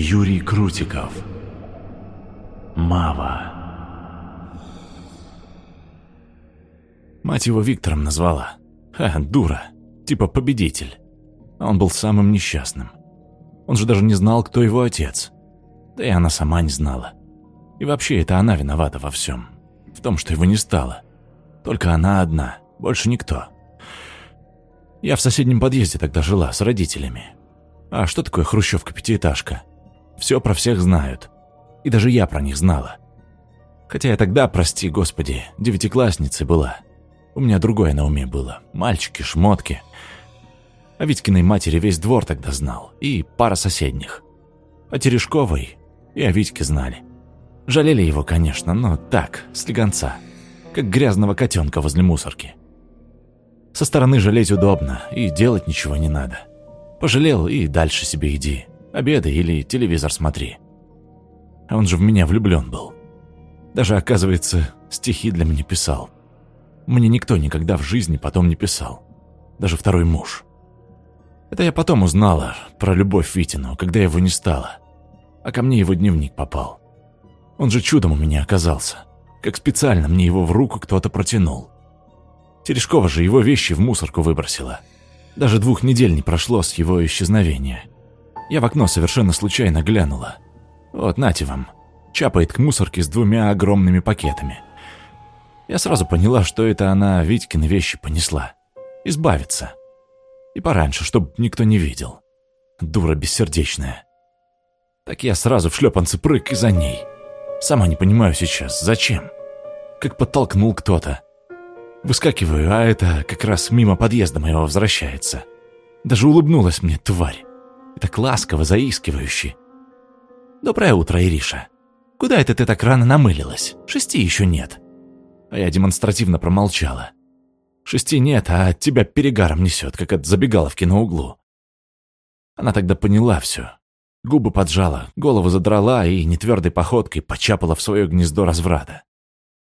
Юрий Крутиков. Мава. Мать его Виктором назвала. Ха, дура. Типа победитель. А он был самым несчастным. Он же даже не знал, кто его отец. Да и она сама не знала. И вообще, это она виновата во всем. В том, что его не стало. Только она одна, больше никто. Я в соседнем подъезде тогда жила с родителями. А что такое хрущевка-пятиэтажка? Все про всех знают. И даже я про них знала. Хотя я тогда, прости господи, девятиклассницей была. У меня другое на уме было. Мальчики, шмотки. О Витькиной матери весь двор тогда знал. И пара соседних. О Терешковой и о Витьке знали. Жалели его, конечно, но так, слегонца. Как грязного котенка возле мусорки. Со стороны жалеть удобно, и делать ничего не надо. Пожалел и дальше себе иди. Обедай или телевизор смотри. А он же в меня влюблен был. Даже, оказывается, стихи для меня писал. Мне никто никогда в жизни потом не писал. Даже второй муж. Это я потом узнала про любовь Витину, когда его не стало. А ко мне его дневник попал. Он же чудом у меня оказался. Как специально мне его в руку кто-то протянул. Терешкова же его вещи в мусорку выбросила. Даже двух недель не прошло с его исчезновения. Я в окно совершенно случайно глянула. Вот, нате вам. Чапает к мусорке с двумя огромными пакетами. Я сразу поняла, что это она Витькины вещи понесла. Избавиться. И пораньше, чтобы никто не видел. Дура бессердечная. Так я сразу в шлепанцы прыг и за ней. Сама не понимаю сейчас, зачем. Как подтолкнул кто-то. Выскакиваю, а это как раз мимо подъезда моего возвращается. Даже улыбнулась мне, тварь. И так ласково, заискивающе. «Доброе утро, Ириша. Куда это ты так рано намылилась? Шести еще нет». А я демонстративно промолчала. Шести нет, а от тебя перегаром несет, как от забегаловки на углу. Она тогда поняла все. Губы поджала, голову задрала и нетвердой походкой почапала в свое гнездо разврата.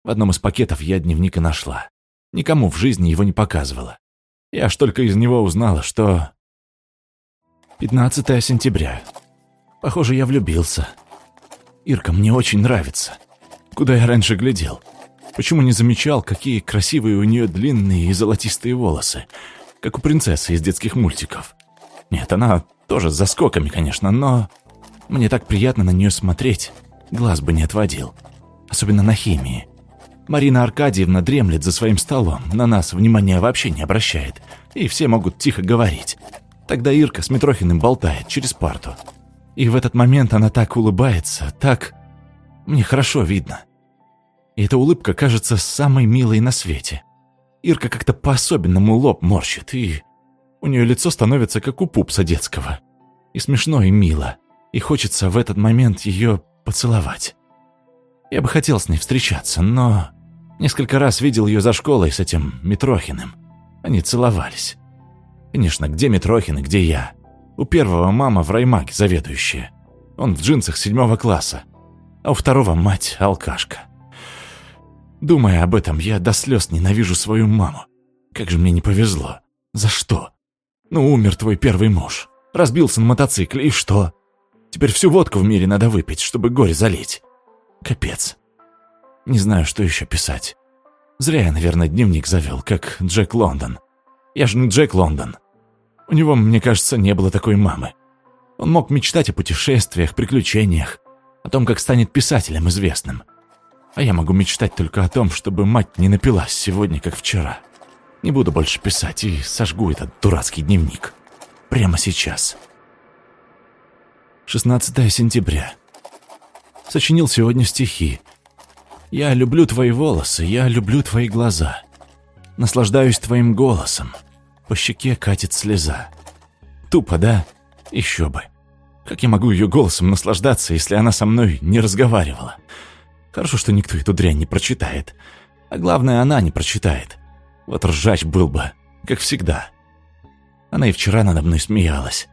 В одном из пакетов я дневник и нашла. Никому в жизни его не показывала. Я аж только из него узнала, что... 15 сентября. Похоже, я влюбился. Ирка мне очень нравится. Куда я раньше глядел? Почему не замечал, какие красивые у нее длинные и золотистые волосы, как у принцессы из детских мультиков? Нет, она тоже с заскоками, конечно, но... Мне так приятно на нее смотреть. Глаз бы не отводил. Особенно на химии. Марина Аркадьевна дремлет за своим столом, на нас внимания вообще не обращает, и все могут тихо говорить. Тогда Ирка с Митрохиным болтает через парту. И в этот момент она так улыбается, так... Мне хорошо видно. И эта улыбка кажется самой милой на свете. Ирка как-то по-особенному лоб морщит, и... У нее лицо становится как у пупса детского. И смешно, и мило. И хочется в этот момент ее поцеловать. Я бы хотел с ней встречаться, но... Несколько раз видел ее за школой с этим Митрохиным. Они целовались. Конечно, где Митрохин и где я? У первого мама в раймаке заведующая. Он в джинсах седьмого класса. А у второго мать алкашка. Думая об этом, я до слез ненавижу свою маму. Как же мне не повезло. За что? Ну, умер твой первый муж. Разбился на мотоцикле, и что? Теперь всю водку в мире надо выпить, чтобы горе залить. Капец. Не знаю, что еще писать. Зря я, наверное, дневник завел, как Джек Лондон. Я же не Джек Лондон. У него, мне кажется, не было такой мамы. Он мог мечтать о путешествиях, приключениях, о том, как станет писателем известным. А я могу мечтать только о том, чтобы мать не напилась сегодня, как вчера. Не буду больше писать и сожгу этот дурацкий дневник. Прямо сейчас. 16 сентября. Сочинил сегодня стихи. Я люблю твои волосы, я люблю твои глаза. Наслаждаюсь твоим голосом. По щеке катит слеза. Тупо, да? Еще бы. Как я могу ее голосом наслаждаться, если она со мной не разговаривала? Хорошо, что никто эту дрянь не прочитает. А главное, она не прочитает. Вот ржач был бы, как всегда. Она и вчера надо мной смеялась.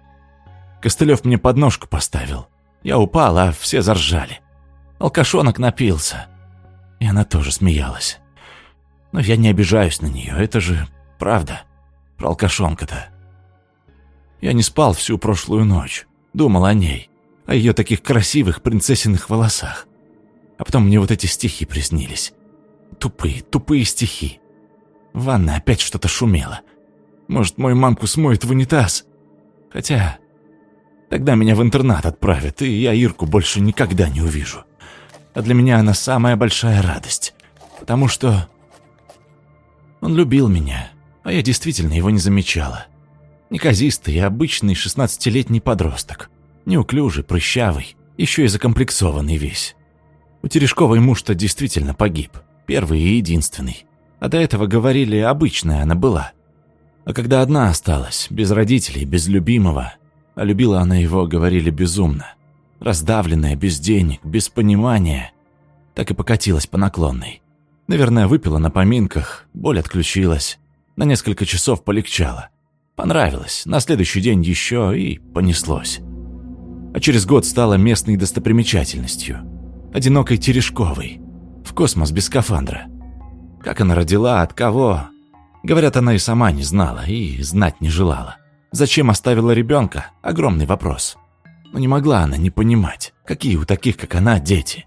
Костылев мне подножку поставил. Я упал, а все заржали. Алкашонок напился. И она тоже смеялась. Но я не обижаюсь на нее, это же правда. Про алкашонка-то. Я не спал всю прошлую ночь. Думал о ней. о ее таких красивых принцессиных волосах. А потом мне вот эти стихи приснились. Тупые, тупые стихи. В ванной опять что-то шумело. Может, мою мамку смоет в унитаз? Хотя... Тогда меня в интернат отправят, и я Ирку больше никогда не увижу. А для меня она самая большая радость. Потому что... Он любил меня, а я действительно его не замечала. Неказистый и обычный шестнадцатилетний подросток. Неуклюжий, прыщавый, еще и закомплексованный весь. У Терешковой муж-то действительно погиб. Первый и единственный. А до этого говорили, обычная она была. А когда одна осталась, без родителей, без любимого, а любила она его, говорили, безумно. Раздавленная, без денег, без понимания, так и покатилась по наклонной. Наверное, выпила на поминках, боль отключилась. На несколько часов полегчало. Понравилось, на следующий день еще и понеслось. А через год стала местной достопримечательностью. Одинокой Терешковой. В космос без скафандра. Как она родила, от кого? Говорят, она и сама не знала, и знать не желала. Зачем оставила ребенка? Огромный вопрос. Но не могла она не понимать, какие у таких, как она, дети.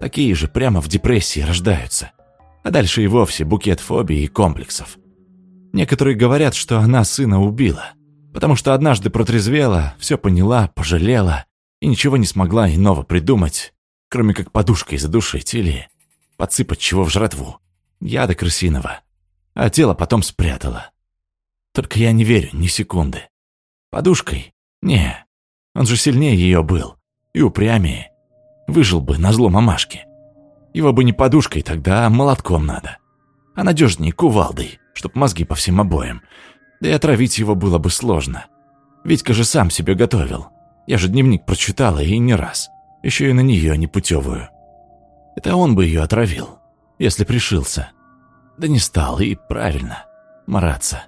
Такие же прямо в депрессии рождаются. А дальше и вовсе букет фобий и комплексов. Некоторые говорят, что она сына убила, потому что однажды протрезвела, все поняла, пожалела и ничего не смогла иного придумать, кроме как подушкой задушить или подсыпать чего в жратву, яда крысиного, а тело потом спрятала. Только я не верю ни секунды. Подушкой? Не, он же сильнее ее был и упрямее. Выжил бы на зло мамашки. Его бы не подушкой тогда, а молотком надо. А надежнее кувалдой чтоб мозги по всем обоим. Да и отравить его было бы сложно. Витька же сам себе готовил. Я же дневник прочитала и не раз. Еще и на нее непутевую. Это он бы ее отравил, если пришился. Да не стал, и правильно. Мараться.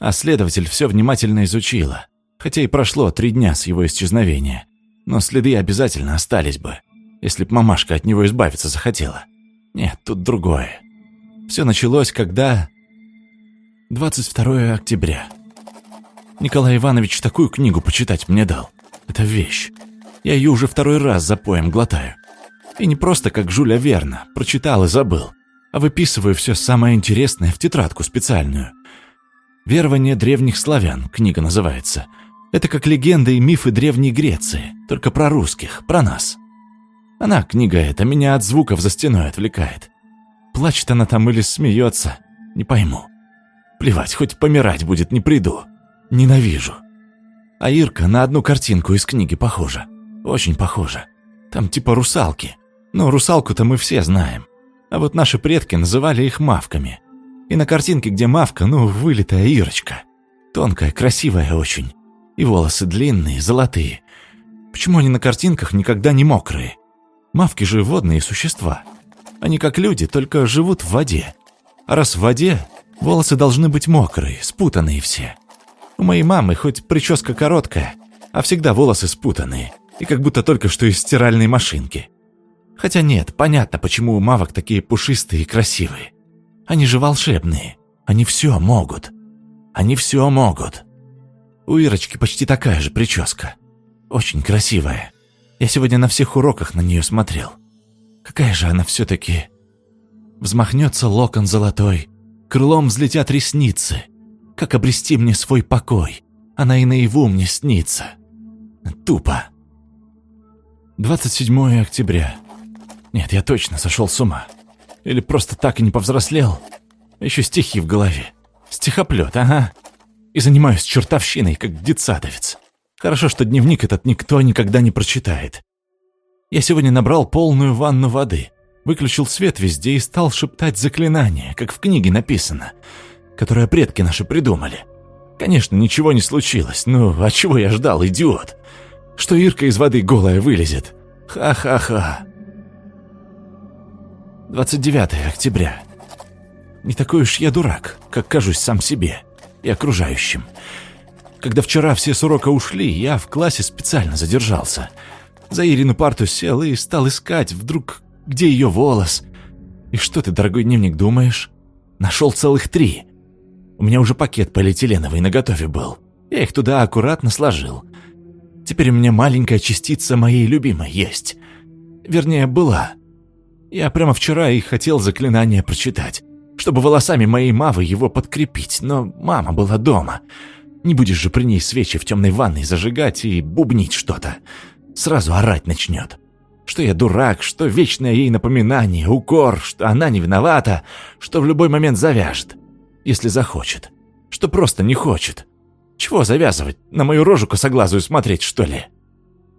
А следователь все внимательно изучила. Хотя и прошло три дня с его исчезновения. Но следы обязательно остались бы, если б мамашка от него избавиться захотела. Нет, тут другое. Все началось, когда 22 октября. Николай Иванович такую книгу почитать мне дал. Это вещь. Я ее уже второй раз за поем глотаю. И не просто как Жуля Верна, прочитал и забыл, а выписываю все самое интересное в тетрадку специальную. «Верование древних славян» книга называется. Это как легенды и мифы Древней Греции, только про русских, про нас. Она, книга эта, меня от звуков за стеной отвлекает. Плачет она там или смеется, не пойму. Плевать, хоть помирать будет, не приду. Ненавижу. А Ирка на одну картинку из книги похожа. Очень похожа. Там типа русалки. Но русалку-то мы все знаем. А вот наши предки называли их мавками. И на картинке, где мавка, ну, вылитая Ирочка. Тонкая, красивая очень. И волосы длинные, золотые. Почему они на картинках никогда не мокрые? Мавки же водные существа. Они как люди, только живут в воде. А раз в воде, Волосы должны быть мокрые, спутанные все. У моей мамы хоть прическа короткая, а всегда волосы спутанные, и как будто только что из стиральной машинки. Хотя нет, понятно, почему у мавок такие пушистые и красивые. Они же волшебные. Они все могут. Они все могут. У Ирочки почти такая же прическа. Очень красивая. Я сегодня на всех уроках на нее смотрел. Какая же она все-таки... Взмахнется локон золотой, Крылом взлетят ресницы. Как обрести мне свой покой? Она и наяву мне снится. Тупо. 27 октября. Нет, я точно сошел с ума. Или просто так и не повзрослел. Еще стихи в голове. Стихоплет, ага. И занимаюсь чертовщиной, как детсадовец. Хорошо, что дневник этот никто никогда не прочитает. Я сегодня набрал полную ванну воды выключил свет везде и стал шептать заклинание, как в книге написано, которое предки наши придумали. Конечно, ничего не случилось, но а чего я ждал, идиот? Что Ирка из воды голая вылезет? Ха-ха-ха. 29 октября. Не такой уж я дурак, как кажусь сам себе и окружающим. Когда вчера все с урока ушли, я в классе специально задержался. За Ирину парту сел и стал искать. Вдруг где ее волос? И что ты, дорогой дневник, думаешь? Нашел целых три. У меня уже пакет полиэтиленовый наготове был. Я их туда аккуратно сложил. Теперь у меня маленькая частица моей любимой есть. Вернее, была. Я прямо вчера и хотел заклинание прочитать, чтобы волосами моей мавы его подкрепить, но мама была дома. Не будешь же при ней свечи в темной ванной зажигать и бубнить что-то. Сразу орать начнет. Что я дурак, что вечное ей напоминание, укор, что она не виновата, что в любой момент завяжет, если захочет, что просто не хочет. Чего завязывать, на мою рожу косоглазую смотреть, что ли?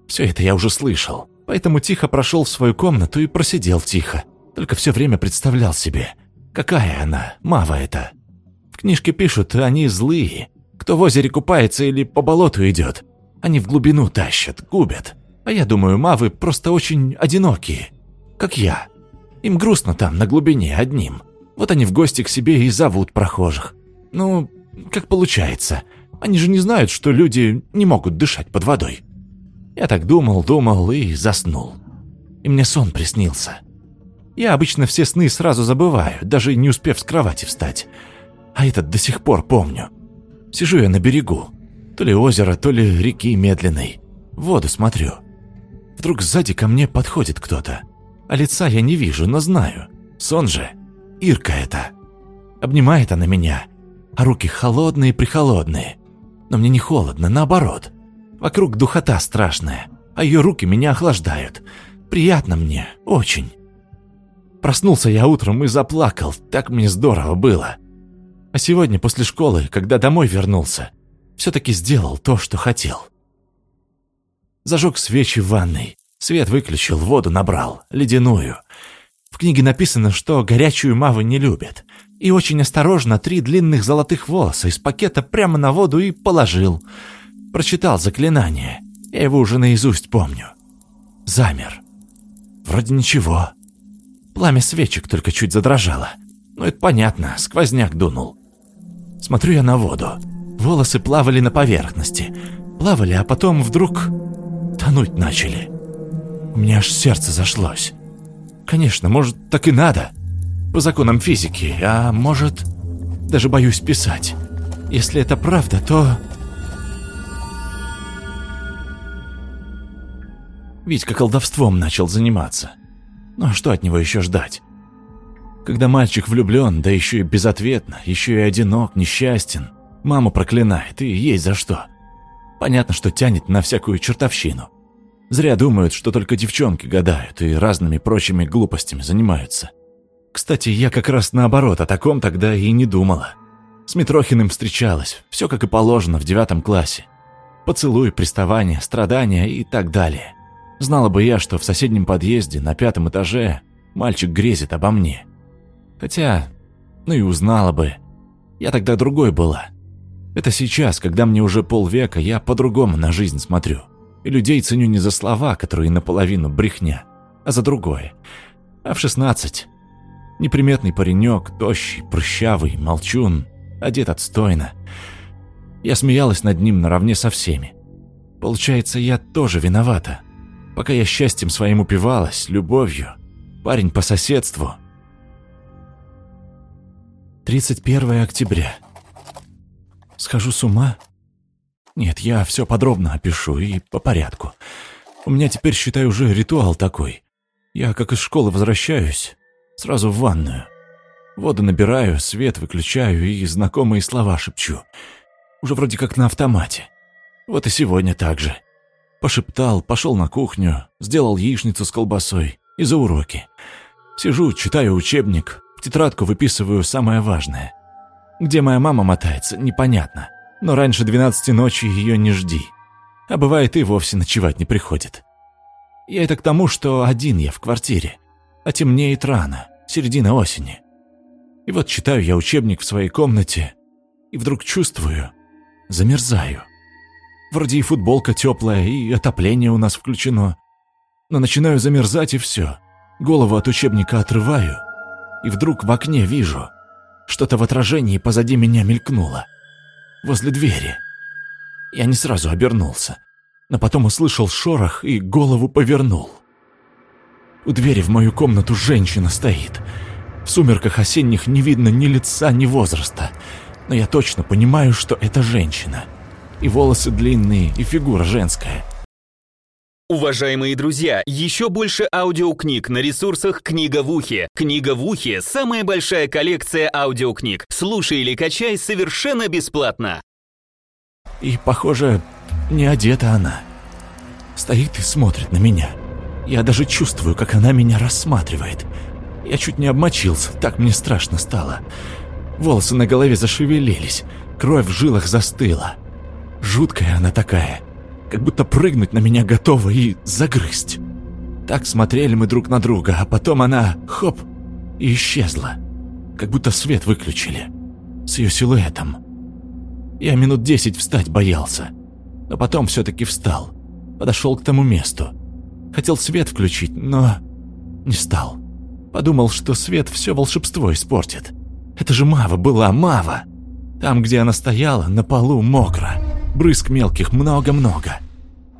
Все это я уже слышал, поэтому тихо прошел в свою комнату и просидел тихо, только все время представлял себе, какая она, мава эта. В книжке пишут, они злые, кто в озере купается или по болоту идет, они в глубину тащат, губят. А я думаю, мавы просто очень одинокие, как я. Им грустно там, на глубине, одним. Вот они в гости к себе и зовут прохожих. Ну, как получается. Они же не знают, что люди не могут дышать под водой. Я так думал, думал и заснул. И мне сон приснился. Я обычно все сны сразу забываю, даже не успев с кровати встать. А этот до сих пор помню. Сижу я на берегу. То ли озера, то ли реки медленной. Воду смотрю. Вдруг сзади ко мне подходит кто-то. А лица я не вижу, но знаю. Сон же. Ирка это. Обнимает она меня. А руки холодные-прихолодные. Но мне не холодно, наоборот. Вокруг духота страшная. А ее руки меня охлаждают. Приятно мне, очень. Проснулся я утром и заплакал. Так мне здорово было. А сегодня после школы, когда домой вернулся, все-таки сделал то, что хотел. Зажег свечи в ванной. Свет выключил, воду набрал, ледяную. В книге написано, что горячую мавы не любят. И очень осторожно три длинных золотых волоса из пакета прямо на воду и положил. Прочитал заклинание. Я его уже наизусть помню. Замер. Вроде ничего. Пламя свечек только чуть задрожало. Ну это понятно, сквозняк дунул. Смотрю я на воду. Волосы плавали на поверхности. Плавали, а потом вдруг тонуть начали. У меня аж сердце зашлось. Конечно, может, так и надо. По законам физики, а может... Даже боюсь писать. Если это правда, то... Витька колдовством начал заниматься. Ну а что от него еще ждать? Когда мальчик влюблен, да еще и безответно, еще и одинок, несчастен, маму проклинает, и есть за что. Понятно, что тянет на всякую чертовщину. Зря думают, что только девчонки гадают и разными прочими глупостями занимаются. Кстати, я как раз наоборот о таком тогда и не думала. С Митрохиным встречалась, все как и положено в девятом классе. Поцелуй, приставания, страдания и так далее. Знала бы я, что в соседнем подъезде на пятом этаже мальчик грезит обо мне. Хотя, ну и узнала бы. Я тогда другой была. Это сейчас, когда мне уже полвека, я по-другому на жизнь смотрю. И людей ценю не за слова, которые наполовину брехня, а за другое. А в шестнадцать неприметный паренек, тощий, прыщавый, молчун, одет отстойно. Я смеялась над ним наравне со всеми. Получается, я тоже виновата. Пока я счастьем своим упивалась, любовью, парень по соседству. 31 октября. Схожу с ума? Нет, я все подробно опишу и по порядку. У меня теперь, считай, уже ритуал такой. Я, как из школы возвращаюсь, сразу в ванную. Воду набираю, свет выключаю и знакомые слова шепчу. Уже вроде как на автомате. Вот и сегодня так же. Пошептал, пошел на кухню, сделал яичницу с колбасой и за уроки. Сижу, читаю учебник, в тетрадку выписываю самое важное. Где моя мама мотается, непонятно. Но раньше 12 ночи ее не жди. А бывает и вовсе ночевать не приходит. Я это к тому, что один я в квартире. А темнеет рано, середина осени. И вот читаю я учебник в своей комнате, и вдруг чувствую, замерзаю. Вроде и футболка теплая, и отопление у нас включено. Но начинаю замерзать, и все. Голову от учебника отрываю, и вдруг в окне вижу. Что-то в отражении позади меня мелькнуло. Возле двери. Я не сразу обернулся, но потом услышал шорох и голову повернул. У двери в мою комнату женщина стоит. В сумерках осенних не видно ни лица, ни возраста. Но я точно понимаю, что это женщина. И волосы длинные, и фигура женская. Уважаемые друзья, еще больше аудиокниг на ресурсах «Книга в ухе». «Книга в ухе» — самая большая коллекция аудиокниг. Слушай или качай совершенно бесплатно. И, похоже, не одета она. Стоит и смотрит на меня. Я даже чувствую, как она меня рассматривает. Я чуть не обмочился, так мне страшно стало. Волосы на голове зашевелились, кровь в жилах застыла. Жуткая она такая, как будто прыгнуть на меня готова и загрызть. Так смотрели мы друг на друга, а потом она, хоп, и исчезла. Как будто свет выключили. С ее силуэтом. Я минут десять встать боялся. Но потом все-таки встал. Подошел к тому месту. Хотел свет включить, но не стал. Подумал, что свет все волшебство испортит. Это же Мава была, Мава! Там, где она стояла, на полу мокро. Брызг мелких много-много.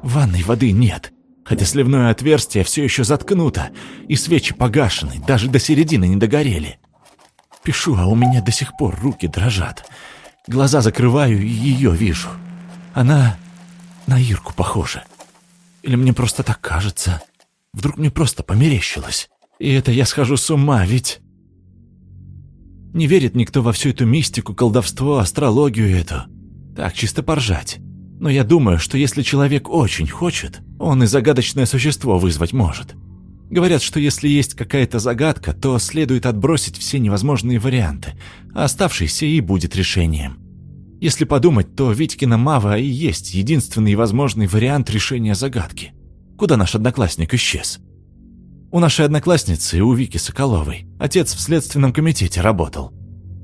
Ванной воды нет, хотя сливное отверстие все еще заткнуто, и свечи погашены, даже до середины не догорели. Пишу, а у меня до сих пор руки дрожат. Глаза закрываю и ее вижу. Она на Ирку похожа. Или мне просто так кажется. Вдруг мне просто померещилось. И это я схожу с ума, ведь... Не верит никто во всю эту мистику, колдовство, астрологию эту. Так, чисто поржать. Но я думаю, что если человек очень хочет, он и загадочное существо вызвать может. Говорят, что если есть какая-то загадка, то следует отбросить все невозможные варианты, а оставшийся и будет решением. Если подумать, то Витькина Мава и есть единственный возможный вариант решения загадки. Куда наш одноклассник исчез? У нашей одноклассницы, у Вики Соколовой, отец в следственном комитете работал.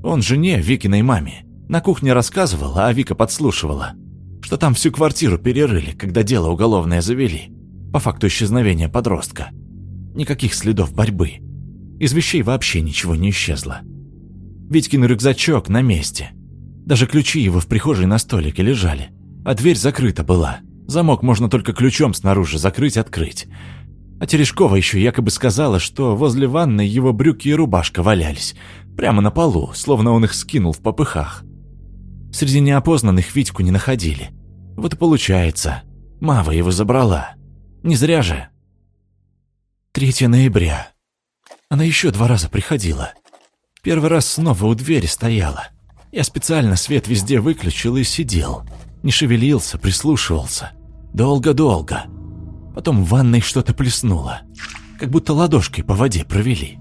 Он жене, Викиной маме, на кухне рассказывал, а Вика подслушивала что там всю квартиру перерыли, когда дело уголовное завели, по факту исчезновения подростка. Никаких следов борьбы. Из вещей вообще ничего не исчезло. Витькин рюкзачок на месте. Даже ключи его в прихожей на столике лежали. А дверь закрыта была. Замок можно только ключом снаружи закрыть-открыть. А Терешкова еще якобы сказала, что возле ванной его брюки и рубашка валялись. Прямо на полу, словно он их скинул в попыхах. Среди неопознанных Витьку не находили. Вот получается, Мава его забрала. Не зря же. 3 ноября. Она еще два раза приходила. Первый раз снова у двери стояла. Я специально свет везде выключил и сидел. Не шевелился, прислушивался. Долго-долго. Потом в ванной что-то плеснуло. Как будто ладошкой по воде провели.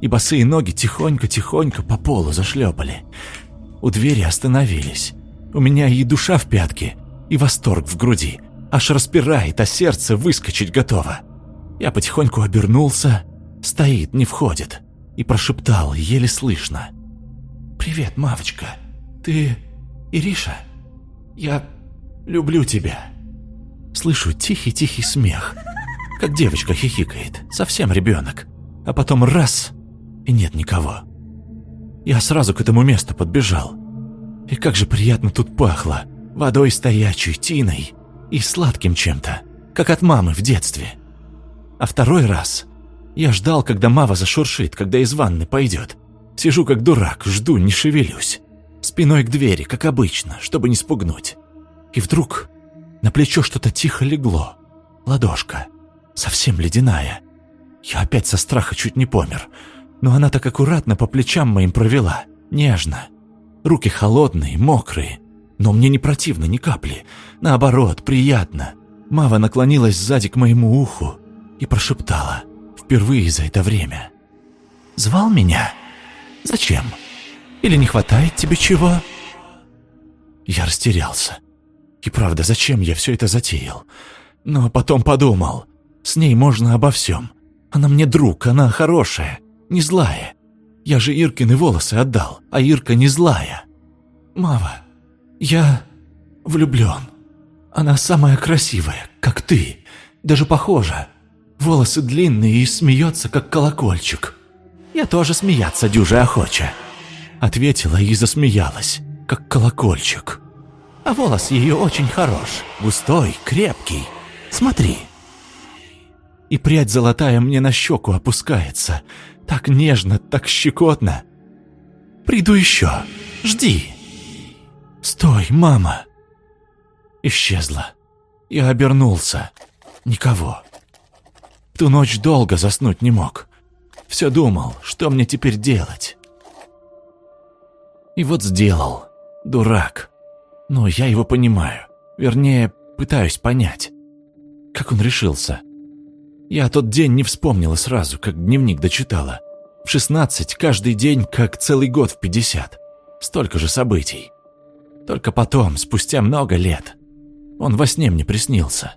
И босые ноги тихонько-тихонько по полу зашлепали у двери остановились. У меня и душа в пятке, и восторг в груди. Аж распирает, а сердце выскочить готово. Я потихоньку обернулся, стоит, не входит, и прошептал, еле слышно. «Привет, мавочка. Ты Ириша? Я люблю тебя». Слышу тихий-тихий смех, как девочка хихикает, совсем ребенок. А потом раз — и нет никого. Я сразу к этому месту подбежал. И как же приятно тут пахло. Водой стоячей, тиной и сладким чем-то, как от мамы в детстве. А второй раз я ждал, когда Мава зашуршит, когда из ванны пойдет. Сижу как дурак, жду, не шевелюсь. Спиной к двери, как обычно, чтобы не спугнуть. И вдруг на плечо что-то тихо легло. Ладошка. Совсем ледяная. Я опять со страха чуть не помер но она так аккуратно по плечам моим провела, нежно. Руки холодные, мокрые, но мне не противно ни капли. Наоборот, приятно. Мава наклонилась сзади к моему уху и прошептала, впервые за это время. «Звал меня? Зачем? Или не хватает тебе чего?» Я растерялся. И правда, зачем я все это затеял? Но потом подумал, с ней можно обо всем. Она мне друг, она хорошая не злая. Я же Иркины волосы отдал, а Ирка не злая. Мава, я влюблен. Она самая красивая, как ты, даже похожа. Волосы длинные и смеется, как колокольчик. Я тоже смеяться дюже охоча. Ответила и засмеялась, как колокольчик. А волос ее очень хорош, густой, крепкий. Смотри. И прядь золотая мне на щеку опускается, так нежно, так щекотно. Приду еще. Жди. Стой, мама. Исчезла. Я обернулся. Никого. Ту ночь долго заснуть не мог. Все думал, что мне теперь делать. И вот сделал. Дурак. Но я его понимаю. Вернее, пытаюсь понять. Как он решился? Я тот день не вспомнила сразу, как дневник дочитала. В 16 каждый день, как целый год в 50. Столько же событий. Только потом, спустя много лет, он во сне мне приснился.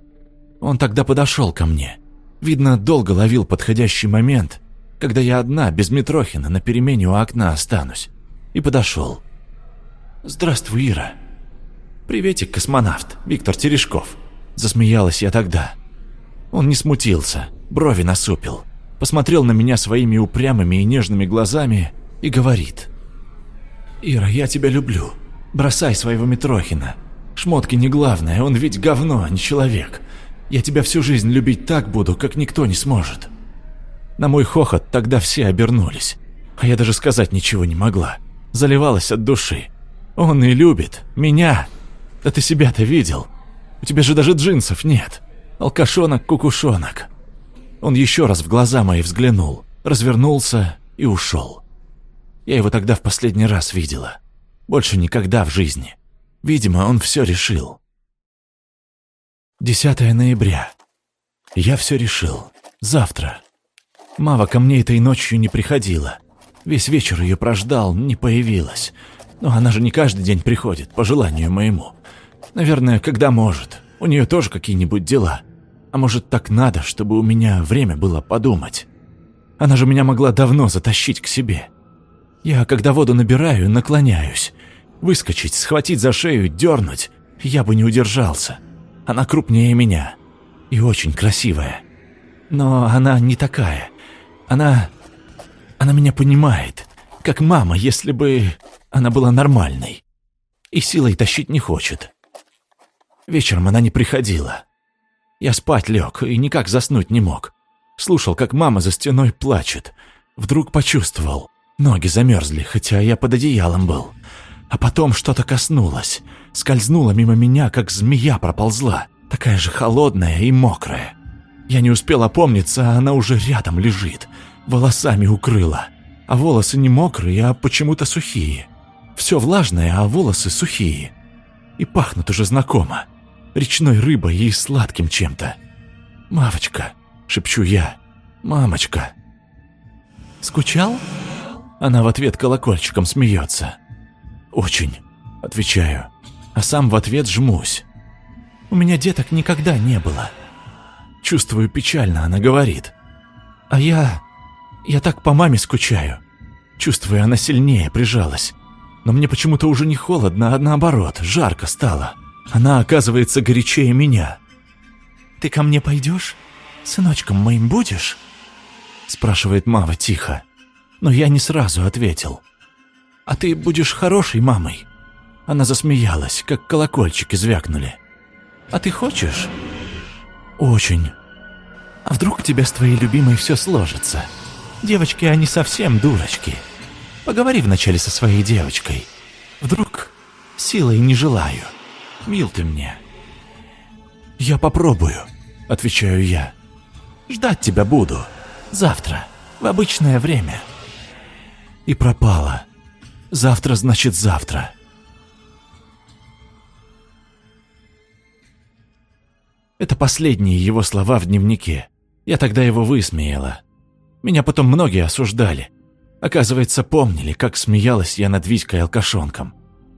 Он тогда подошел ко мне. Видно, долго ловил подходящий момент, когда я одна, без Митрохина, на перемене у окна останусь. И подошел. «Здравствуй, Ира». «Приветик, космонавт, Виктор Терешков». Засмеялась я тогда. Он не смутился, брови насупил, посмотрел на меня своими упрямыми и нежными глазами и говорит. «Ира, я тебя люблю. Бросай своего Митрохина. Шмотки не главное, он ведь говно, а не человек. Я тебя всю жизнь любить так буду, как никто не сможет». На мой хохот тогда все обернулись, а я даже сказать ничего не могла. Заливалась от души. Он и любит. Меня. Да ты себя-то видел. У тебя же даже джинсов нет. Алкашонок-кукушонок. Он еще раз в глаза мои взглянул, развернулся и ушел. Я его тогда в последний раз видела. Больше никогда в жизни. Видимо, он все решил. 10 ноября. Я все решил. Завтра. Мава ко мне этой ночью не приходила. Весь вечер ее прождал, не появилась. Но она же не каждый день приходит, по желанию моему. Наверное, когда может. У нее тоже какие-нибудь дела. А может, так надо, чтобы у меня время было подумать. Она же меня могла давно затащить к себе. Я, когда воду набираю, наклоняюсь. Выскочить, схватить за шею, дернуть. Я бы не удержался. Она крупнее меня. И очень красивая. Но она не такая. Она... Она меня понимает. Как мама, если бы она была нормальной. И силой тащить не хочет. Вечером она не приходила. Я спать лег и никак заснуть не мог. Слушал, как мама за стеной плачет. Вдруг почувствовал. Ноги замерзли, хотя я под одеялом был. А потом что-то коснулось. Скользнуло мимо меня, как змея проползла. Такая же холодная и мокрая. Я не успел опомниться, а она уже рядом лежит. Волосами укрыла. А волосы не мокрые, а почему-то сухие. Все влажное, а волосы сухие. И пахнут уже знакомо. Речной рыбой и сладким чем-то. «Мавочка», — шепчу я, — «мамочка». «Скучал?» Она в ответ колокольчиком смеется. «Очень», — отвечаю, а сам в ответ жмусь. «У меня деток никогда не было». Чувствую печально, она говорит. «А я... я так по маме скучаю». Чувствую, она сильнее прижалась. Но мне почему-то уже не холодно, а наоборот, жарко стало. Она, оказывается, горячее меня. «Ты ко мне пойдешь? Сыночком моим будешь?» Спрашивает Мава тихо. Но я не сразу ответил. «А ты будешь хорошей мамой?» Она засмеялась, как колокольчики звякнули. «А ты хочешь?» «Очень. А вдруг у тебя с твоей любимой все сложится? Девочки, они совсем дурочки. Поговори вначале со своей девочкой. Вдруг силой не желаю. Мил ты мне». «Я попробую», — отвечаю я. «Ждать тебя буду. Завтра, в обычное время». И пропала. Завтра значит завтра. Это последние его слова в дневнике. Я тогда его высмеяла. Меня потом многие осуждали. Оказывается, помнили, как смеялась я над Витькой алкашонком.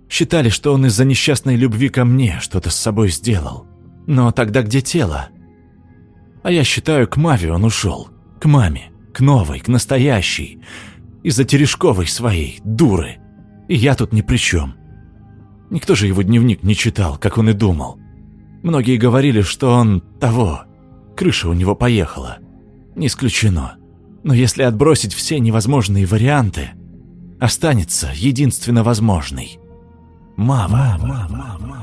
Считали, что он из-за несчастной любви ко мне что-то с собой сделал. Но тогда где тело? А я считаю, к Маве он ушел. К маме. К новой, к настоящей. Из-за Терешковой своей, дуры. И я тут ни при чем. Никто же его дневник не читал, как он и думал. Многие говорили, что он того. Крыша у него поехала. Не исключено. Но если отбросить все невозможные варианты, останется единственно возможный. Мава. Мава.